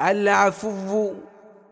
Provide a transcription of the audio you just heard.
العفو.